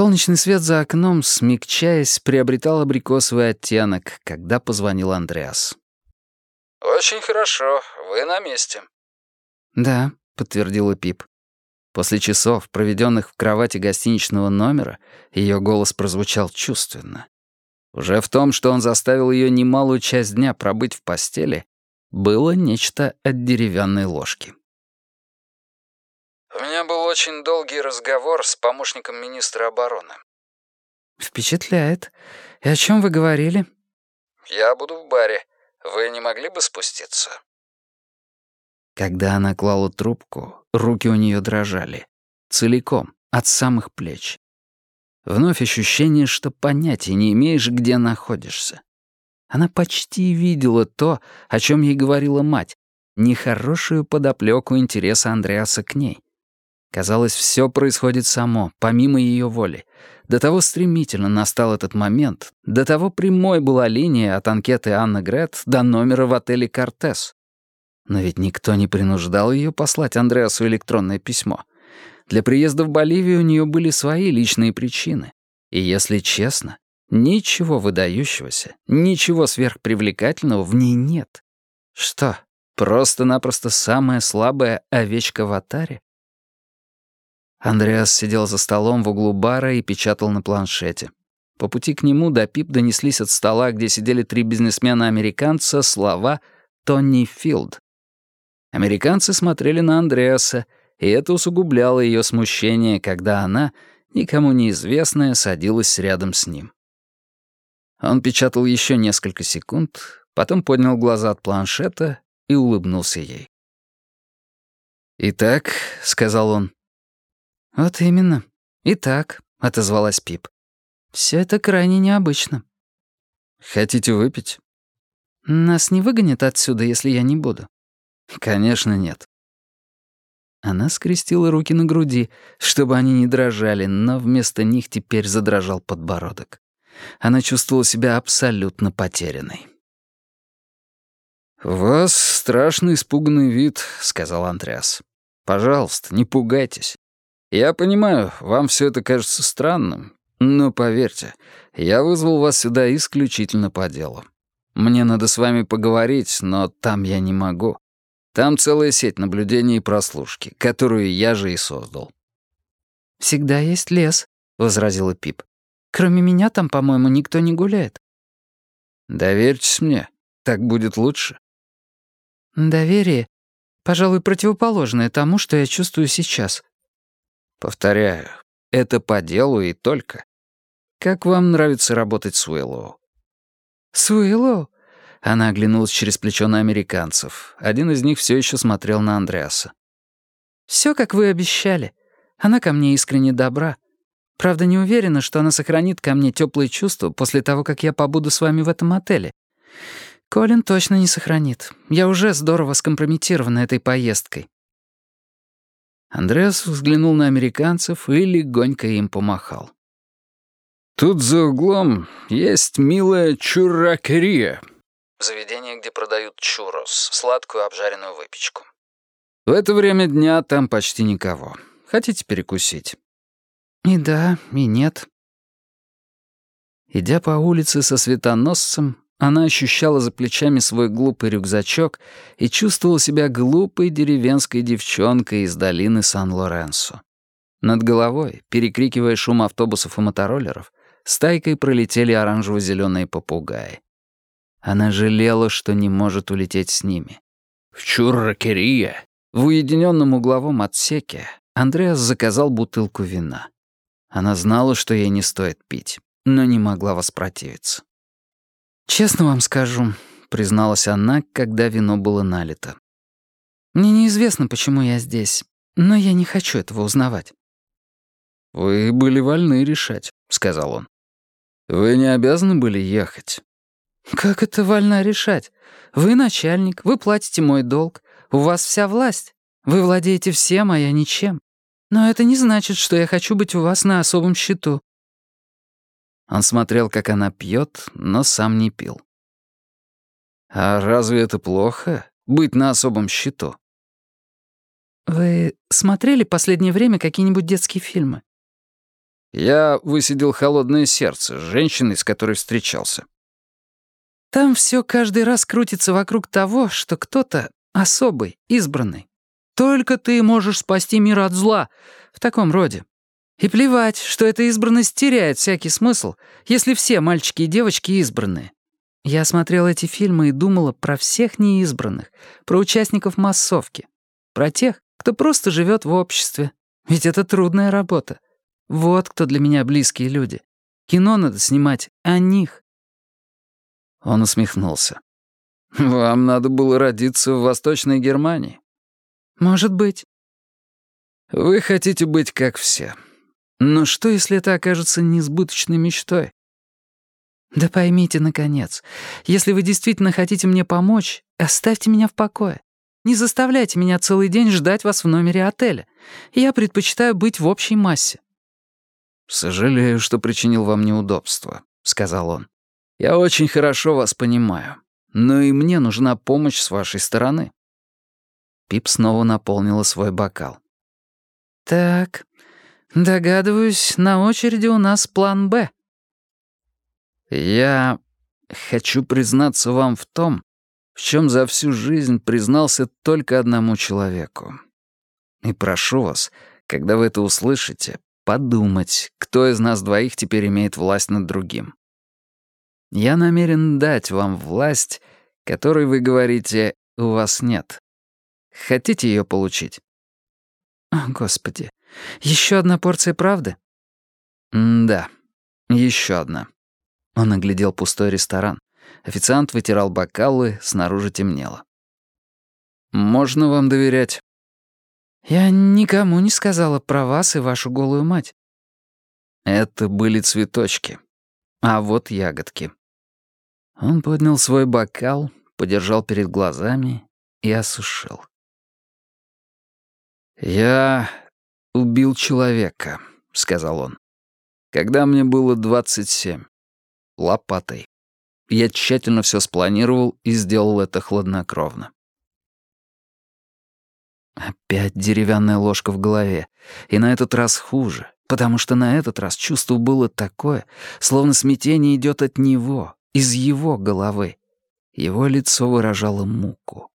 Солнечный свет за окном, смягчаясь, приобретал абрикосовый оттенок, когда позвонил Андреас. «Очень хорошо, вы на месте». «Да», — подтвердила Пип. После часов, проведенных в кровати гостиничного номера, ее голос прозвучал чувственно. Уже в том, что он заставил ее немалую часть дня пробыть в постели, было нечто от деревянной ложки. «У меня был очень долгий разговор с помощником министра обороны». «Впечатляет. И о чем вы говорили?» «Я буду в баре. Вы не могли бы спуститься?» Когда она клала трубку, руки у нее дрожали. Целиком, от самых плеч. Вновь ощущение, что понятия не имеешь, где находишься. Она почти видела то, о чем ей говорила мать, нехорошую подоплеку интереса Андреаса к ней. Казалось, все происходит само, помимо ее воли. До того стремительно настал этот момент, до того прямой была линия от анкеты Анны Грет до номера в отеле «Кортес». Но ведь никто не принуждал ее послать Андреасу электронное письмо. Для приезда в Боливию у нее были свои личные причины. И если честно, ничего выдающегося, ничего сверхпривлекательного в ней нет. Что, просто-напросто самая слабая овечка в атаре? Андреас сидел за столом в углу бара и печатал на планшете. По пути к нему до Пип донеслись от стола, где сидели три бизнесмена-американца, слова «Тони Филд». Американцы смотрели на Андреаса, и это усугубляло ее смущение, когда она, никому неизвестная, садилась рядом с ним. Он печатал еще несколько секунд, потом поднял глаза от планшета и улыбнулся ей. «Итак», — сказал он, «Вот именно. Итак», — отозвалась Пип. «Все это крайне необычно». «Хотите выпить?» «Нас не выгонят отсюда, если я не буду?» «Конечно, нет». Она скрестила руки на груди, чтобы они не дрожали, но вместо них теперь задрожал подбородок. Она чувствовала себя абсолютно потерянной. «У вас страшно испуганный вид», — сказал Андреас. «Пожалуйста, не пугайтесь. Я понимаю, вам все это кажется странным, но поверьте, я вызвал вас сюда исключительно по делу. Мне надо с вами поговорить, но там я не могу. Там целая сеть наблюдений и прослушки, которую я же и создал». «Всегда есть лес», — возразила Пип. «Кроме меня там, по-моему, никто не гуляет». «Доверьтесь мне, так будет лучше». «Доверие, пожалуй, противоположное тому, что я чувствую сейчас», Повторяю, это по делу и только. Как вам нравится работать с Уиллоу? С Уиллоу? Она оглянулась через плечо на американцев. Один из них все еще смотрел на Андреаса. Все, как вы обещали. Она ко мне искренне добра. Правда, не уверена, что она сохранит ко мне теплые чувства после того, как я побуду с вами в этом отеле. Колин точно не сохранит. Я уже здорово скомпрометирована этой поездкой. Андреас взглянул на американцев и легонько им помахал. «Тут за углом есть милая чуракерия». Заведение, где продают чурос, сладкую обжаренную выпечку. В это время дня там почти никого. Хотите перекусить? И да, и нет. Идя по улице со светоносцем, она ощущала за плечами свой глупый рюкзачок и чувствовала себя глупой деревенской девчонкой из долины Сан-Лоренсо. Над головой, перекрикивая шум автобусов и мотороллеров, стайкой пролетели оранжево-зеленые попугаи. Она жалела, что не может улететь с ними. В Чурракерия, в уединенном угловом отсеке, Андреас заказал бутылку вина. Она знала, что ей не стоит пить, но не могла воспротивиться. «Честно вам скажу», — призналась она, когда вино было налито. «Мне неизвестно, почему я здесь, но я не хочу этого узнавать». «Вы были вольны решать», — сказал он. «Вы не обязаны были ехать». «Как это вольно решать? Вы начальник, вы платите мой долг, у вас вся власть. Вы владеете всем, а я ничем. Но это не значит, что я хочу быть у вас на особом счету. Он смотрел, как она пьет, но сам не пил. «А разве это плохо, быть на особом счету?» «Вы смотрели последнее время какие-нибудь детские фильмы?» Я высидел холодное сердце с женщиной, с которой встречался. Там все каждый раз крутится вокруг того, что кто-то особый, избранный. Только ты можешь спасти мир от зла в таком роде. И плевать, что эта избранность теряет всякий смысл, если все мальчики и девочки избранные. Я смотрела эти фильмы и думала про всех неизбранных, про участников массовки, про тех, кто просто живет в обществе. Ведь это трудная работа. Вот кто для меня близкие люди. Кино надо снимать о них. Он усмехнулся. «Вам надо было родиться в Восточной Германии». «Может быть». «Вы хотите быть как все. Но что, если это окажется несбыточной мечтой?» «Да поймите, наконец, если вы действительно хотите мне помочь, оставьте меня в покое. Не заставляйте меня целый день ждать вас в номере отеля. Я предпочитаю быть в общей массе. «Сожалею, что причинил вам неудобства», — сказал он. «Я очень хорошо вас понимаю, но и мне нужна помощь с вашей стороны». Пип снова наполнила свой бокал. «Так, догадываюсь, на очереди у нас план «Б». «Я хочу признаться вам в том, в чем за всю жизнь признался только одному человеку. И прошу вас, когда вы это услышите, подумать, кто из нас двоих теперь имеет власть над другим. Я намерен дать вам власть, которой вы говорите, у вас нет. Хотите ее получить? О, Господи, еще одна порция правды? М да, еще одна. Он оглядел пустой ресторан. Официант вытирал бокалы, снаружи темнело. «Можно вам доверять?» «Я никому не сказала про вас и вашу голую мать». Это были цветочки. А вот ягодки. Он поднял свой бокал, подержал перед глазами и осушил. «Я убил человека», — сказал он. «Когда мне было двадцать семь. Лопатой. Я тщательно все спланировал и сделал это хладнокровно. Опять деревянная ложка в голове. И на этот раз хуже, потому что на этот раз чувство было такое, словно смятение идет от него, из его головы. Его лицо выражало муку.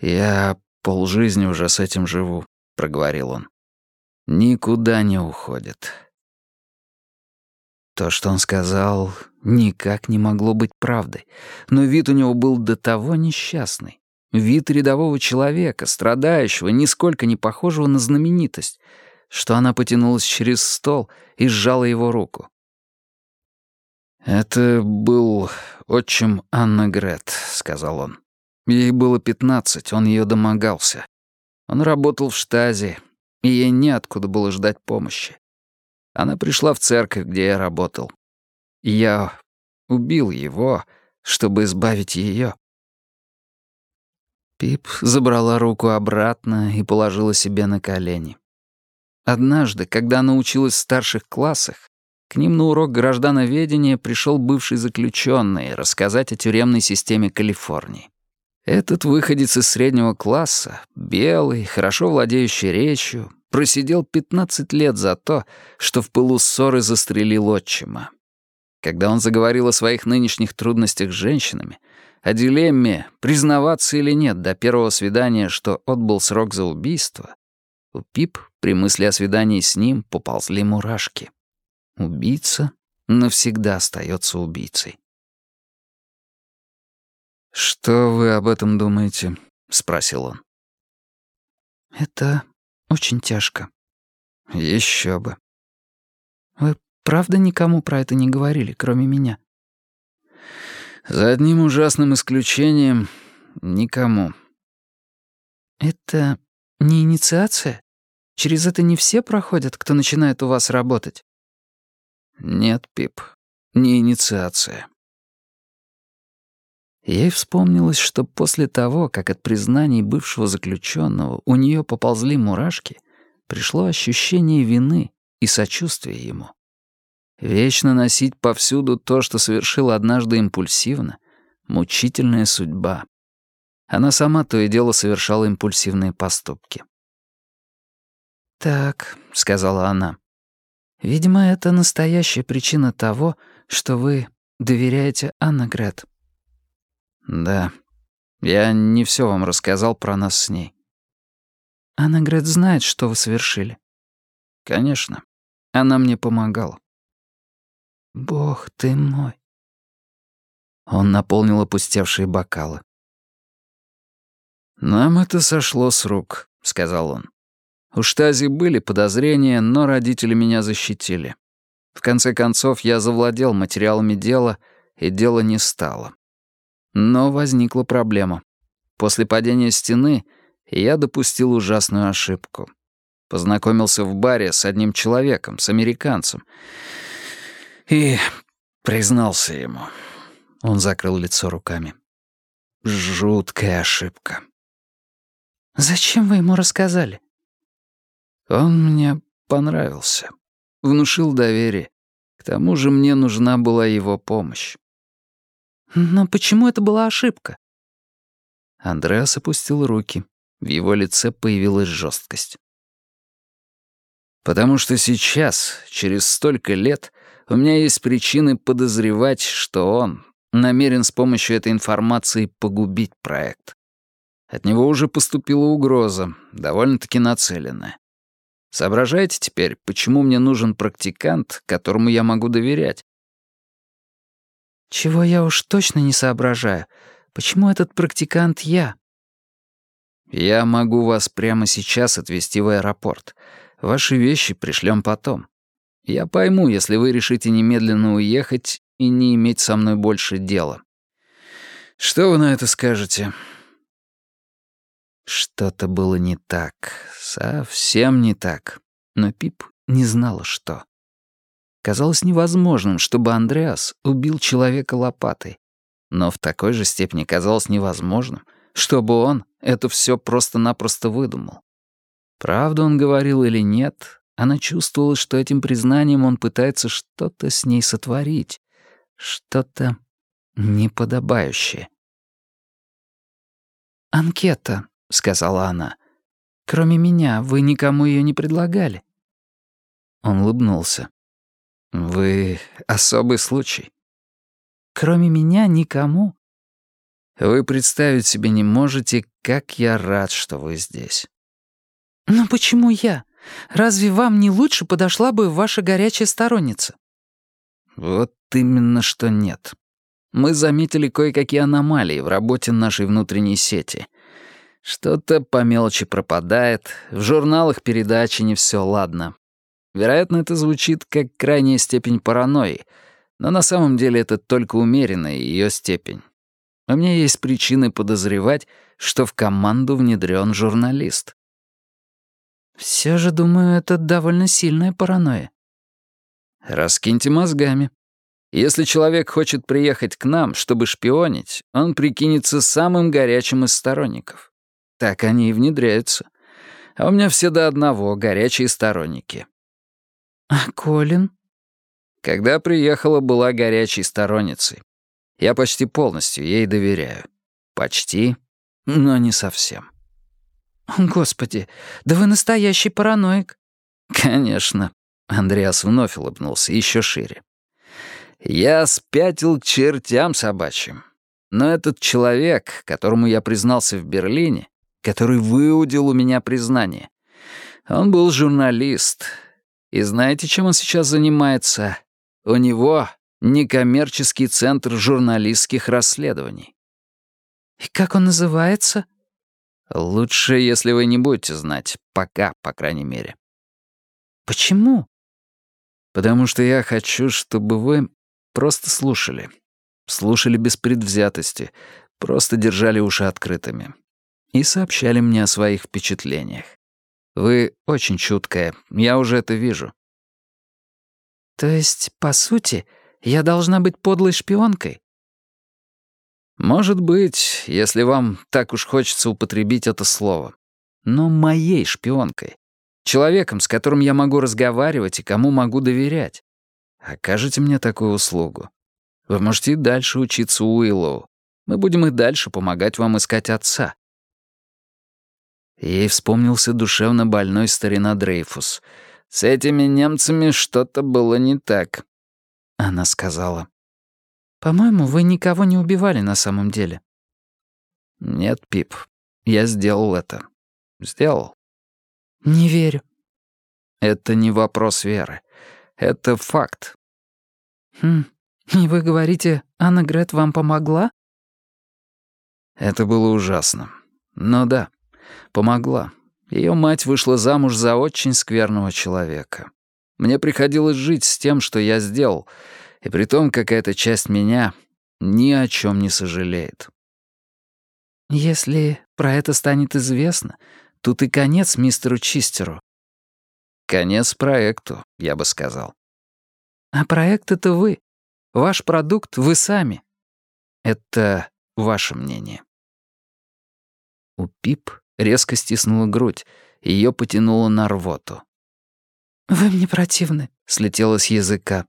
«Я полжизни уже с этим живу», — проговорил он. «Никуда не уходит». То, что он сказал, никак не могло быть правдой, но вид у него был до того несчастный. Вид рядового человека, страдающего, нисколько не похожего на знаменитость, что она потянулась через стол и сжала его руку. «Это был отчим Анна Грет», — сказал он. Ей было пятнадцать, он ее домогался. Он работал в штазе, и ей неоткуда было ждать помощи. Она пришла в церковь, где я работал. Я убил его, чтобы избавить ее. Пип забрала руку обратно и положила себе на колени. Однажды, когда она училась в старших классах, к ним на урок граждановедения пришел бывший заключенный рассказать о тюремной системе Калифорнии. Этот выходец из среднего класса, белый, хорошо владеющий речью, просидел 15 лет за то, что в пылу ссоры застрелил отчима. Когда он заговорил о своих нынешних трудностях с женщинами, о дилемме, признаваться или нет до первого свидания, что отбыл срок за убийство, у Пип при мысли о свидании с ним поползли мурашки. Убийца навсегда остается убийцей. «Что вы об этом думаете?» — спросил он. «Это очень тяжко». Еще бы. «Вы правда никому про это не говорили, кроме меня?» За одним ужасным исключением — никому. Это не инициация? Через это не все проходят, кто начинает у вас работать? Нет, Пип, не инициация. Ей вспомнилось, что после того, как от признаний бывшего заключенного у нее поползли мурашки, пришло ощущение вины и сочувствия ему. Вечно носить повсюду то, что совершил однажды импульсивно — мучительная судьба. Она сама то и дело совершала импульсивные поступки. «Так», — сказала она, Видимо, это настоящая причина того, что вы доверяете Аннегрет. Да. Я не все вам рассказал про нас с ней. Аннегрет знает, что вы совершили. Конечно. Она мне помогала. Бог ты мой. Он наполнил опустевшие бокалы. «Нам это сошло с рук», — сказал он. У Штази были подозрения, но родители меня защитили. В конце концов, я завладел материалами дела, и дело не стало. Но возникла проблема. После падения стены я допустил ужасную ошибку. Познакомился в баре с одним человеком, с американцем. И признался ему. Он закрыл лицо руками. Жуткая ошибка. «Зачем вы ему рассказали?» Он мне понравился. Внушил доверие. К тому же мне нужна была его помощь. «Но почему это была ошибка?» Андреас опустил руки. В его лице появилась жесткость. «Потому что сейчас, через столько лет, у меня есть причины подозревать, что он намерен с помощью этой информации погубить проект. От него уже поступила угроза, довольно-таки нацеленная. Соображаете теперь, почему мне нужен практикант, которому я могу доверять? Чего я уж точно не соображаю. Почему этот практикант я? Я могу вас прямо сейчас отвезти в аэропорт. Ваши вещи пришлем потом. Я пойму, если вы решите немедленно уехать и не иметь со мной больше дела. Что вы на это скажете?» Что-то было не так, совсем не так. Но Пип не знала, что. Казалось невозможным, чтобы Андреас убил человека лопатой. Но в такой же степени казалось невозможным, чтобы он это все просто-напросто выдумал. Правду он говорил или нет, она чувствовала, что этим признанием он пытается что-то с ней сотворить, что-то неподобающее. «Анкета», — сказала она. «Кроме меня, вы никому ее не предлагали?» Он улыбнулся. «Вы особый случай». «Кроме меня никому?» «Вы представить себе не можете, как я рад, что вы здесь». «Но почему я? Разве вам не лучше подошла бы ваша горячая сторонница?» «Вот именно что нет. Мы заметили кое-какие аномалии в работе нашей внутренней сети — что-то по мелочи пропадает, в журналах передачи не все ладно. Вероятно, это звучит как крайняя степень паранойи, но на самом деле это только умеренная ее степень. У меня есть причины подозревать, что в команду внедрен журналист. Все же, думаю, это довольно сильная паранойя. Раскиньте мозгами. Если человек хочет приехать к нам, чтобы шпионить, он прикинется самым горячим из сторонников. Так они и внедряются. А у меня все до одного горячие сторонники. А Колин? Когда приехала, была горячей сторонницей. Я почти полностью ей доверяю. Почти, но не совсем. Господи, да вы настоящий параноик. Конечно. Андреас вновь улыбнулся еще шире. Я спятил чертям собачьим. Но этот человек, которому я признался в Берлине, который выудил у меня признание. Он был журналист. И знаете, чем он сейчас занимается? У него некоммерческий центр журналистских расследований. И как он называется? Лучше, если вы не будете знать. Пока, по крайней мере. Почему? Потому что я хочу, чтобы вы просто слушали. Слушали без предвзятости, просто держали уши открытыми и сообщали мне о своих впечатлениях. Вы очень чуткая, я уже это вижу». «То есть, по сути, я должна быть подлой шпионкой?» «Может быть, если вам так уж хочется употребить это слово. Но моей шпионкой. Человеком, с которым я могу разговаривать и кому могу доверять. Окажете мне такую услугу. Вы можете и дальше учиться у Уиллоу. Мы будем и дальше помогать вам искать отца. Ей вспомнился душевно больной старина Дрейфус. С этими немцами что-то было не так». Она сказала. «По-моему, вы никого не убивали на самом деле». «Нет, Пип, я сделал это. Сделал». «Не верю». «Это не вопрос веры. Это факт». «Хм, и вы говорите, Анна Грет вам помогла?» Это было ужасно. Но да, помогла. Ее мать вышла замуж за очень скверного человека. Мне приходилось жить с тем, что я сделал, и при том какая-то часть меня ни о чем не сожалеет. Если про это станет известно, тут и конец мистеру Чистеру. Конец проекту, я бы сказал. А проект — это вы. Ваш продукт — вы сами. Это ваше мнение. У Пип резко стиснула грудь, ее потянуло на рвоту. «Вы мне противны», — слетело с языка.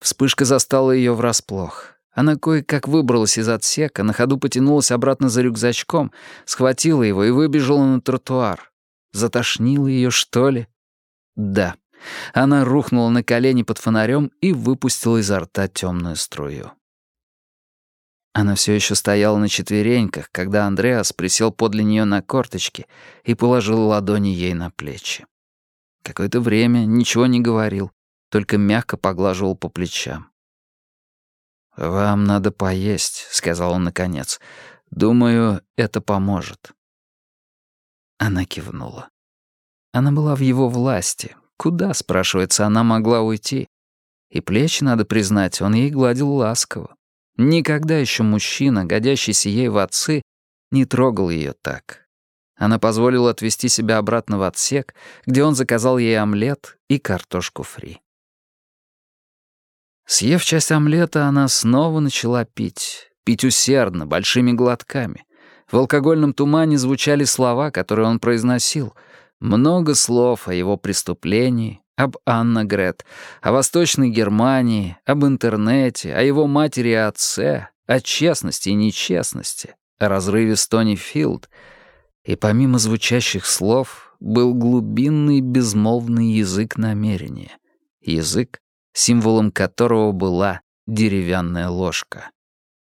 Вспышка застала ее врасплох. Она кое-как выбралась из отсека, на ходу потянулась обратно за рюкзачком, схватила его и выбежала на тротуар. Затошнило ее, что ли? Да. Она рухнула на колени под фонарем и выпустила изо рта темную струю. Она все еще стояла на четвереньках, когда Андреас присел подле нее на корточки и положил ладони ей на плечи. Какое-то время ничего не говорил, только мягко поглаживал по плечам. «Вам надо поесть», — сказал он наконец. «Думаю, это поможет». Она кивнула. Она была в его власти. Куда, спрашивается, она могла уйти? И плечи, надо признать, он ей гладил ласково. Никогда еще мужчина, годящийся ей в отцы, не трогал ее так. Она позволила отвезти себя обратно в отсек, где он заказал ей омлет и картошку фри. Съев часть омлета, она снова начала пить. Пить усердно, большими глотками. В алкогольном тумане звучали слова, которые он произносил. Много слов о его преступлении, об Анна Грет, о Восточной Германии, об интернете, о его матери и отце, о честности и нечестности, о разрыве с Тони Филд. И помимо звучащих слов был глубинный безмолвный язык намерения. Язык, символом которого была деревянная ложка.